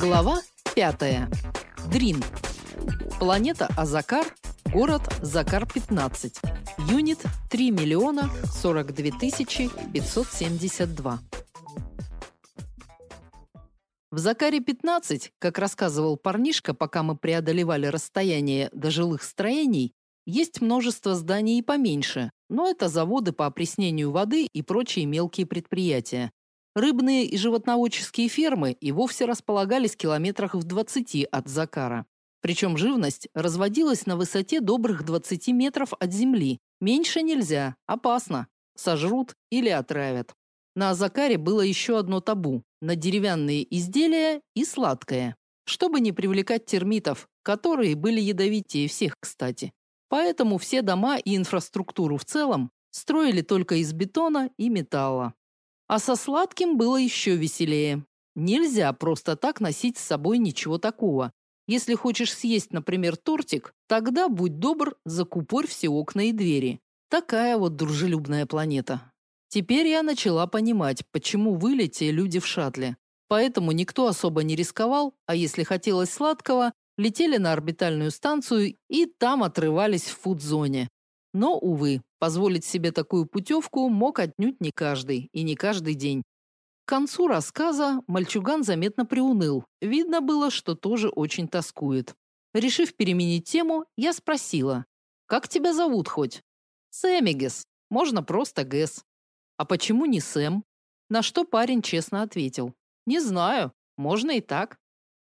Глава 5. Дрин. Планета Азакар, город Закар-15. Юнит 3 миллиона 42 тысячи 572. В Закаре-15, как рассказывал парнишка, пока мы преодолевали расстояние до жилых строений, есть множество зданий и поменьше, но это заводы по опреснению воды и прочие мелкие предприятия. Рыбные и животноводческие фермы и вовсе располагались километрах в 20 от Закара. Причем живность разводилась на высоте добрых 20 метров от земли. Меньше нельзя, опасно. Сожрут или отравят. На Закаре было еще одно табу на деревянные изделия и сладкое, чтобы не привлекать термитов, которые были ядовитее всех, кстати. Поэтому все дома и инфраструктуру в целом строили только из бетона и металла. А со сладким было еще веселее. Нельзя просто так носить с собой ничего такого. Если хочешь съесть, например, тортик, тогда будь добр, закупорь все окна и двери. Такая вот дружелюбная планета. Теперь я начала понимать, почему вылети люди в шаттле. Поэтому никто особо не рисковал, а если хотелось сладкого, летели на орбитальную станцию и там отрывались в фудзоне. Но, увы, позволить себе такую путевку мог отнюдь не каждый и не каждый день. К концу рассказа мальчуган заметно приуныл. Видно было, что тоже очень тоскует. Решив переменить тему, я спросила: "Как тебя зовут хоть?" "Сэмигес. Можно просто Гэс". "А почему не Сэм?" На что парень честно ответил: "Не знаю, можно и так".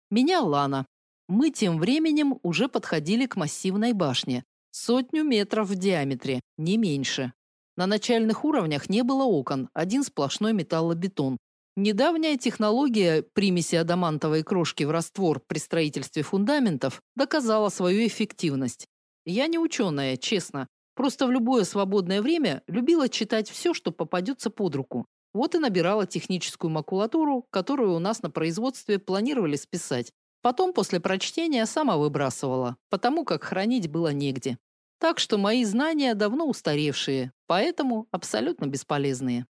"Меня Лана". Мы тем временем уже подходили к массивной башне, Сотню метров в диаметре, не меньше. На начальных уровнях не было окон, один сплошной металлобетон. Недавняя технология примеси адамантовой крошки в раствор при строительстве фундаментов доказала свою эффективность. Я не ученая, честно. Просто в любое свободное время любила читать все, что попадется под руку. Вот и набирала техническую макулатуру, которую у нас на производстве планировали списать. Потом после прочтения сама выбрасывала, потому как хранить было негде. Так что мои знания давно устаревшие, поэтому абсолютно бесполезные.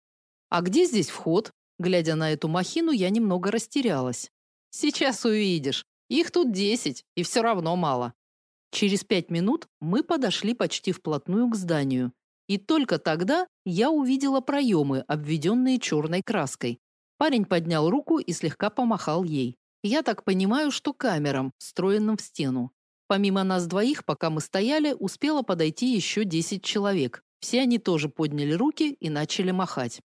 А где здесь вход? Глядя на эту махину, я немного растерялась. Сейчас увидишь. Их тут десять, и все равно мало. Через пять минут мы подошли почти вплотную к зданию. И только тогда я увидела проемы, обведенные черной краской. Парень поднял руку и слегка помахал ей. Я так понимаю, что камерам, встроенным в стену. Помимо нас двоих, пока мы стояли, успело подойти еще 10 человек. Все они тоже подняли руки и начали махать.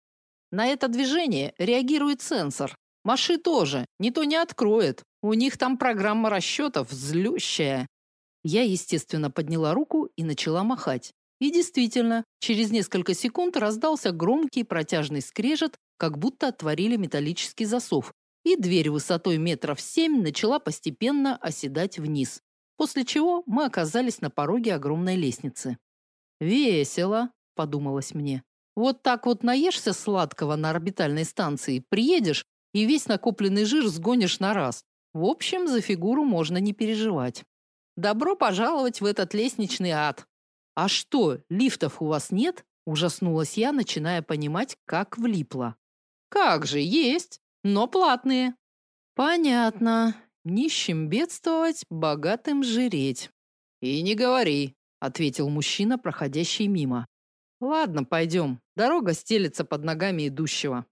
На это движение реагирует сенсор. Маши тоже, не то не откроет. У них там программа расчетов злющая. Я, естественно, подняла руку и начала махать. И действительно, через несколько секунд раздался громкий протяжный скрежет, как будто отворили металлический засов, и дверь высотой метров семь начала постепенно оседать вниз, после чего мы оказались на пороге огромной лестницы. «Весело», — подумалось мне. «Вот так вот наешься сладкого на орбитальной станции, приедешь и весь накопленный жир сгонишь на раз. В общем, за фигуру можно не переживать. Добро пожаловать в этот лестничный ад. А что, лифтов у вас нет? Ужаснулась я, начиная понимать, как влипла. Как же, есть но платные. Понятно. Нищим бедствовать, богатым жиреть. И не говори, ответил мужчина, проходящий мимо. Ладно, пойдем. Дорога стелется под ногами идущего.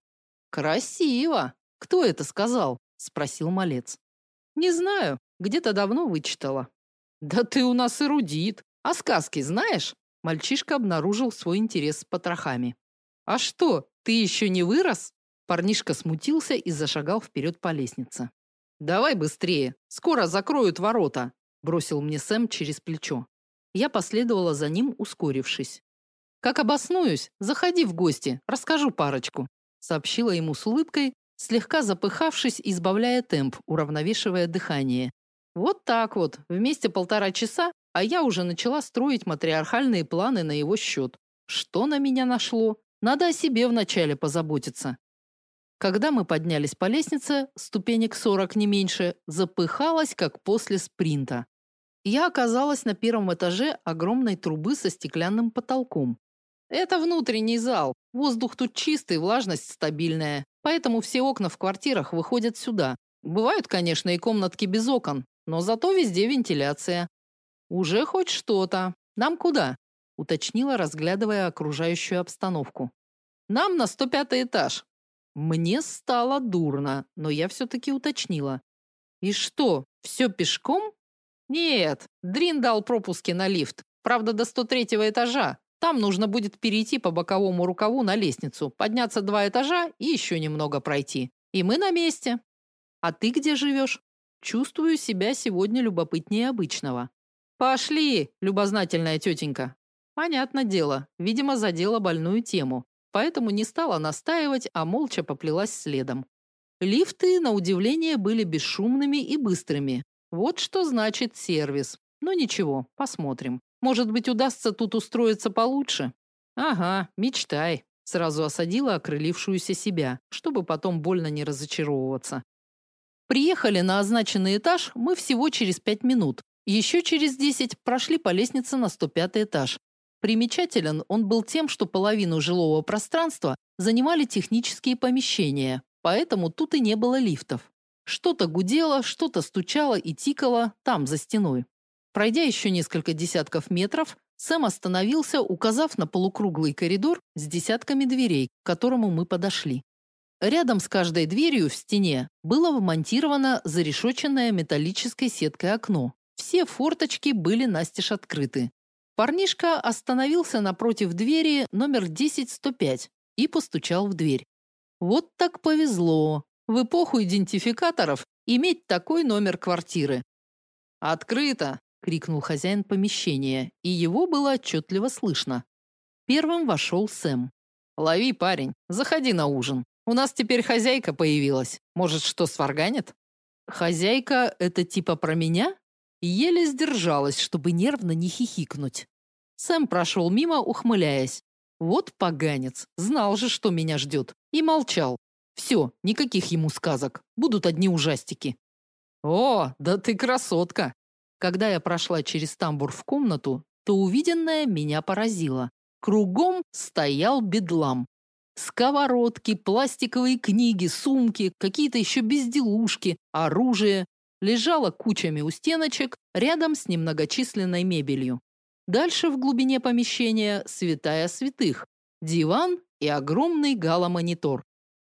Красиво. Кто это сказал? спросил малец. Не знаю, где-то давно вычитала. Да ты у нас эрудит. А сказки знаешь? Мальчишка обнаружил свой интерес с потрохами. А что, ты еще не вырос? Парнишка смутился и зашагал вперед по лестнице. Давай быстрее, скоро закроют ворота, бросил мне Сэм через плечо. Я последовала за ним, ускорившись. Как обоснуюсь, заходи в гости, расскажу парочку, сообщила ему с улыбкой, слегка запыхавшись, избавляя темп, уравновешивая дыхание. Вот так вот, вместе полтора часа, а я уже начала строить матриархальные планы на его счет. Что на меня нашло? Надо о себе вначале позаботиться. Когда мы поднялись по лестнице, ступенек 40 не меньше, запыхалась, как после спринта. Я оказалась на первом этаже огромной трубы со стеклянным потолком. Это внутренний зал. Воздух тут чистый, влажность стабильная, поэтому все окна в квартирах выходят сюда. Бывают, конечно, и комнатки без окон, но зато везде вентиляция. Уже хоть что-то. Нам куда? уточнила, разглядывая окружающую обстановку. Нам на 105 этаж. Мне стало дурно, но я все таки уточнила. И что, все пешком? Нет, Дрин дал пропуски на лифт. Правда, до 103 этажа. Там нужно будет перейти по боковому рукаву на лестницу, подняться два этажа и еще немного пройти. И мы на месте. А ты где живешь? Чувствую себя сегодня любопытнее обычного. Пошли, любознательная тетенька. Понятно дело, видимо, задела больную тему, поэтому не стала настаивать, а молча поплелась следом. Лифты, на удивление, были бесшумными и быстрыми. Вот что значит сервис. Ну ничего, посмотрим. Может быть, удастся тут устроиться получше? Ага, мечтай. Сразу осадила окрылившуюся себя, чтобы потом больно не разочаровываться. Приехали на означенный этаж мы всего через пять минут. Еще через десять прошли по лестнице на 105 этаж. Примечателен он был тем, что половину жилого пространства занимали технические помещения, поэтому тут и не было лифтов. Что-то гудело, что-то стучало и тикало там за стеной. Пройдя еще несколько десятков метров, Сэм остановился, указав на полукруглый коридор с десятками дверей, к которому мы подошли. Рядом с каждой дверью в стене было вмонтировано зарешоченное металлической сеткой окно. Все форточки были настежь открыты. Парнишка остановился напротив двери номер 10105 и постучал в дверь. Вот так повезло. В эпоху идентификаторов иметь такой номер квартиры. Открыто, крикнул хозяин помещения, и его было отчетливо слышно. Первым вошел Сэм. Лови, парень, заходи на ужин. У нас теперь хозяйка появилась. Может, что сварганит? Хозяйка это типа про меня? Еле сдержалась, чтобы нервно не хихикнуть. Сэм прошел мимо, ухмыляясь. Вот поганец, знал же, что меня ждет, и молчал. Все, никаких ему сказок, будут одни ужастики. О, да ты красотка. Когда я прошла через тамбур в комнату, то увиденное меня поразило. Кругом стоял бедлам. Сковородки, пластиковые книги, сумки, какие-то еще безделушки, оружие. Лежало кучами у стеночек рядом с немногочисленной мебелью. Дальше в глубине помещения святая святых, диван и огромный галомонитор.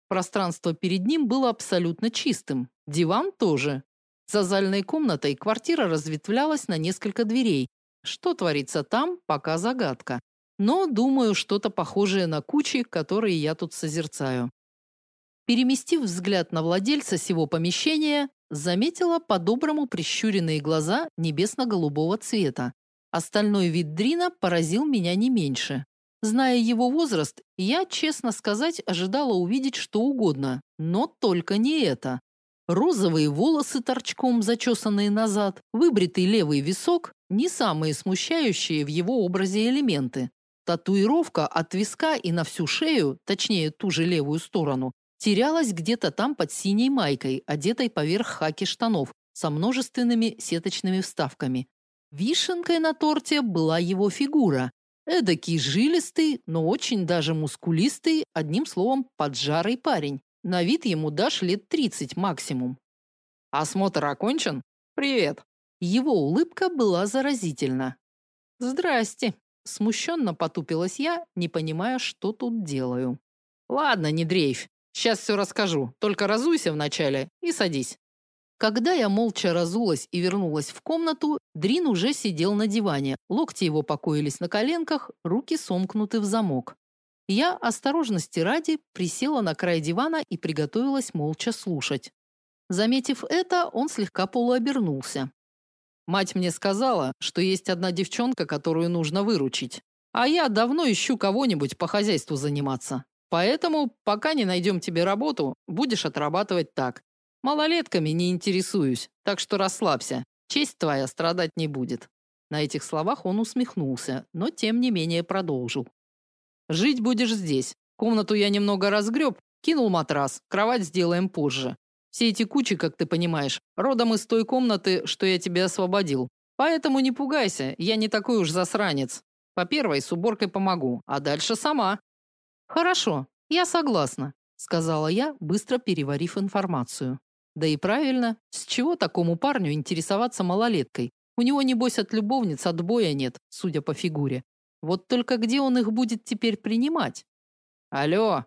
Пространство перед ним было абсолютно чистым, диван тоже. За зальной комнатой квартира разветвлялась на несколько дверей. Что творится там, пока загадка но, думаю, что-то похожее на кучи, которые я тут созерцаю. Переместив взгляд на владельца сего помещения, заметила по-доброму прищуренные глаза небесно-голубого цвета. Остальной вид Дрина поразил меня не меньше. Зная его возраст, я, честно сказать, ожидала увидеть что угодно, но только не это. Розовые волосы торчком зачесанные назад, выбритый левый висок не самые смущающие в его образе элементы. Татуировка от виска и на всю шею, точнее, ту же левую сторону, терялась где-то там под синей майкой, одетой поверх хаки штанов, со множественными сеточными вставками. Вишенкой на торте была его фигура. Эдакий жилистый, но очень даже мускулистый, одним словом, поджарый парень. На вид ему дашь лет 30 максимум. Осмотр окончен? Привет. Его улыбка была заразительна. Здрасте, Смущенно потупилась я, не понимая, что тут делаю. Ладно, не дрейфь. Сейчас все расскажу. Только разуйся вначале и садись. Когда я молча разулась и вернулась в комнату, Дрин уже сидел на диване. Локти его покоились на коленках, руки сомкнуты в замок. Я осторожности ради присела на край дивана и приготовилась молча слушать. Заметив это, он слегка полуобернулся. Мать мне сказала, что есть одна девчонка, которую нужно выручить. А я давно ищу кого-нибудь по хозяйству заниматься. Поэтому, пока не найдем тебе работу, будешь отрабатывать так. Малолетками не интересуюсь, так что расслабься. Честь твоя страдать не будет. На этих словах он усмехнулся, но тем не менее продолжил. Жить будешь здесь. Комнату я немного разгреб, кинул матрас. Кровать сделаем позже. Все эти кучи, как ты понимаешь, родом из той комнаты, что я тебе освободил. Поэтому не пугайся, я не такой уж засранец. По первой с уборкой помогу, а дальше сама. Хорошо, я согласна, сказала я, быстро переварив информацию. Да и правильно, с чего такому парню интересоваться малолеткой? У него, небось, от любовниц отбоя нет, судя по фигуре. Вот только где он их будет теперь принимать? Алло.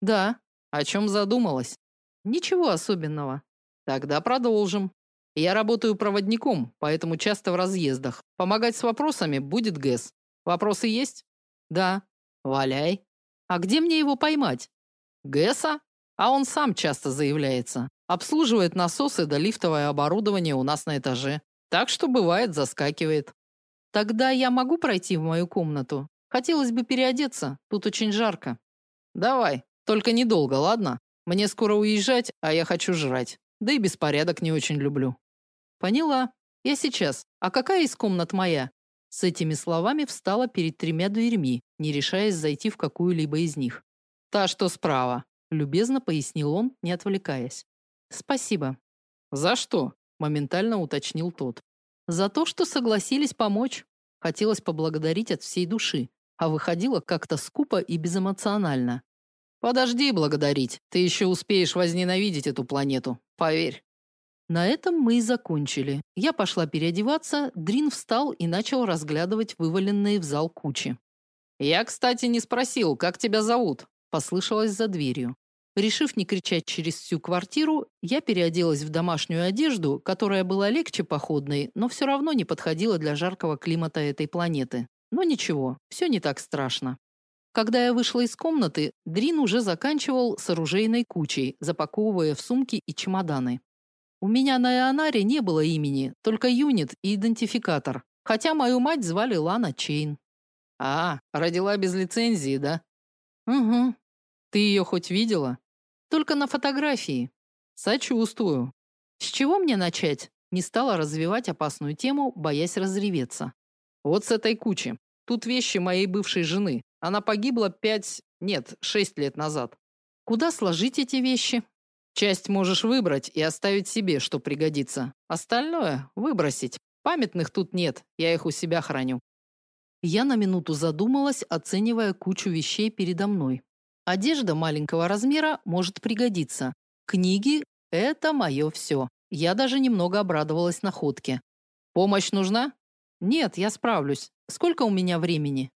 Да. О чем задумалась? Ничего особенного. Тогда продолжим. Я работаю проводником, поэтому часто в разъездах. Помогать с вопросами будет Гэс. Вопросы есть? Да. Валяй. А где мне его поймать? Гэса? А он сам часто заявляется. Обслуживает насосы да лифтовое оборудование у нас на этаже. Так что бывает заскакивает. Тогда я могу пройти в мою комнату. Хотелось бы переодеться, тут очень жарко. Давай, только недолго, ладно? Мне скоро уезжать, а я хочу жрать. Да и беспорядок не очень люблю. Поняла. Я сейчас. А какая из комнат моя? С этими словами встала перед тремя дверьми, не решаясь зайти в какую-либо из них. Та, что справа, любезно пояснил он, не отвлекаясь. Спасибо. За что? моментально уточнил тот. За то, что согласились помочь. Хотелось поблагодарить от всей души, а выходило как-то скупо и безэмоционально. Подожди благодарить. Ты еще успеешь возненавидеть эту планету. Поверь. На этом мы и закончили. Я пошла переодеваться, Дрин встал и начал разглядывать вываленные в зал кучи. Я, кстати, не спросил, как тебя зовут, послышалось за дверью. Решив не кричать через всю квартиру, я переоделась в домашнюю одежду, которая была легче походной, но все равно не подходила для жаркого климата этой планеты. Но ничего, все не так страшно. Когда я вышла из комнаты, Дрин уже заканчивал с оружейной кучей, запаковывая в сумки и чемоданы. У меня на Ионаре не было имени, только юнит и идентификатор. Хотя мою мать звали Лана Чейн. А, родила без лицензии, да? Угу. Ты ее хоть видела? Только на фотографии. Сочувствую. С чего мне начать? Не стала развивать опасную тему, боясь разреветься. Вот с этой кучи. Тут вещи моей бывшей жены. Она погибла пять, нет, шесть лет назад. Куда сложить эти вещи? Часть можешь выбрать и оставить себе, что пригодится. Остальное выбросить. Памятных тут нет, я их у себя храню. Я на минуту задумалась, оценивая кучу вещей передо мной. Одежда маленького размера может пригодиться. Книги это мое все. Я даже немного обрадовалась находке. Помощь нужна? Нет, я справлюсь. Сколько у меня времени?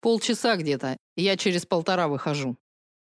Полчаса где-то. Я через полтора выхожу.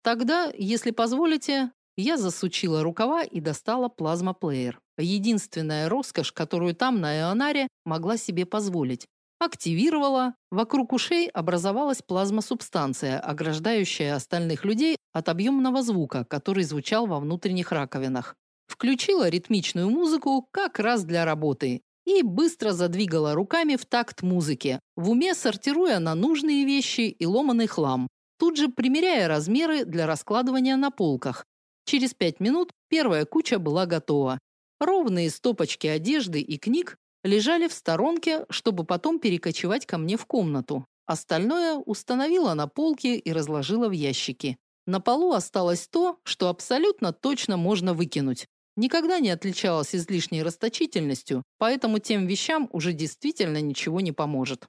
Тогда, если позволите, я засучила рукава и достала плазмоплеер. Единственная роскошь, которую там на Эонаре могла себе позволить. Активировала, вокруг ушей образовалась плазмосубстанция, ограждающая остальных людей от объемного звука, который звучал во внутренних раковинах. Включила ритмичную музыку как раз для работы и быстро задвигала руками в такт музыке, в уме сортируя на нужные вещи и ломаный хлам, тут же примеряя размеры для раскладывания на полках, Через пять минут первая куча была готова. Ровные стопочки одежды и книг лежали в сторонке, чтобы потом перекочевать ко мне в комнату. Остальное установила на полке и разложила в ящики. На полу осталось то, что абсолютно точно можно выкинуть. Никогда не отличалась излишней расточительностью, поэтому тем вещам уже действительно ничего не поможет.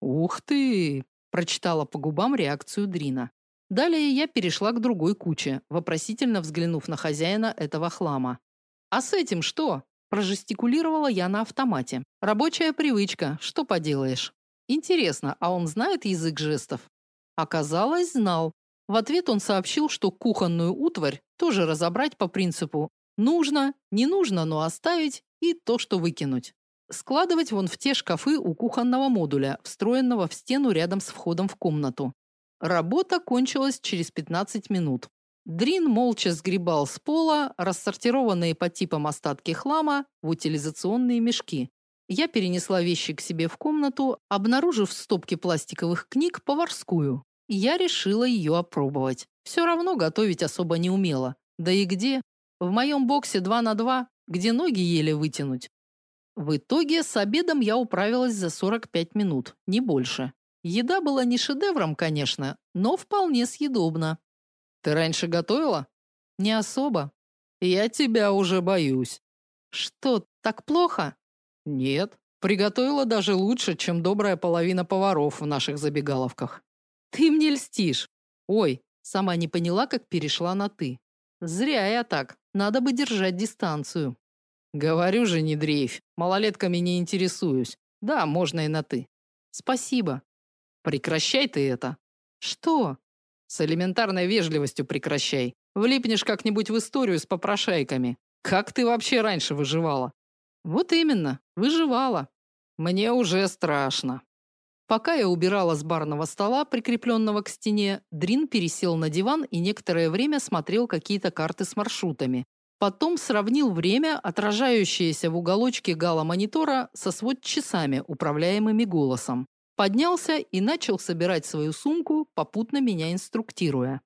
Ух ты, прочитала по губам реакцию Дрина. Далее я перешла к другой куче, вопросительно взглянув на хозяина этого хлама. А с этим что? прожестикулировала я на автомате. Рабочая привычка, что поделаешь. Интересно, а он знает язык жестов? Оказалось, знал. В ответ он сообщил, что кухонную утварь тоже разобрать по принципу нужно, не нужно, но оставить и то, что выкинуть. Складывать вон в те шкафы у кухонного модуля, встроенного в стену рядом с входом в комнату. Работа кончилась через 15 минут. Дрин молча сгребал с пола рассортированные по типам остатки хлама в утилизационные мешки. Я перенесла вещи к себе в комнату, обнаружив в стопке пластиковых книг поварскую. Я решила ее опробовать. Все равно готовить особо не умела. Да и где? В моем боксе 2 на 2, где ноги еле вытянуть. В итоге с обедом я управилась за 45 минут, не больше. Еда была не шедевром, конечно, но вполне съедобна. Ты раньше готовила? Не особо. Я тебя уже боюсь. Что, так плохо? Нет, приготовила даже лучше, чем добрая половина поваров в наших забегаловках. Ты мне льстишь. Ой, сама не поняла, как перешла на ты. Зря я так. Надо бы держать дистанцию. Говорю же, не дрейфь. Малолетками не интересуюсь. Да, можно и на ты. Спасибо. Прекращай ты это. Что? С элементарной вежливостью прекращай. Влипнешь как-нибудь в историю с попрошайками. Как ты вообще раньше выживала? Вот именно, выживала. Мне уже страшно. Пока я убирала с барного стола, прикрепленного к стене, Дрин пересел на диван и некоторое время смотрел какие-то карты с маршрутами. Потом сравнил время, отражающееся в уголочке гала-монитора, со свод-часами, управляемыми голосом. Поднялся и начал собирать свою сумку, попутно меня инструктируя.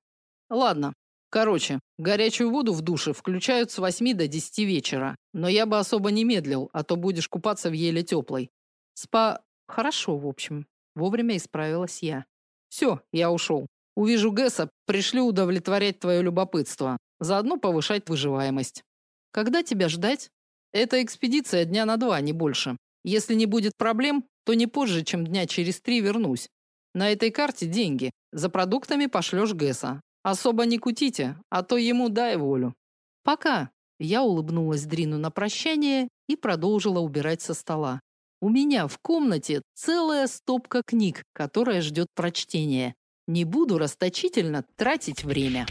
Ладно. Короче, горячую воду в душе включают с 8 до 10 вечера. Но я бы особо не медлил, а то будешь купаться в еле теплой. Спа Хорошо, в общем. Вовремя исправилась я. Все, я ушел. Увижу Гэса, пришлю удовлетворять твое любопытство. Заодно повышать выживаемость. Когда тебя ждать? Эта экспедиция дня на два, не больше. Если не будет проблем, то не позже, чем дня через три вернусь. На этой карте деньги. За продуктами пошлешь Гэса. Особо не кутите, а то ему дай волю. Пока. Я улыбнулась Дрину на прощание и продолжила убирать со стола. У меня в комнате целая стопка книг, которая ждет прочтения. Не буду расточительно тратить время.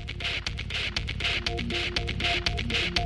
Thank you.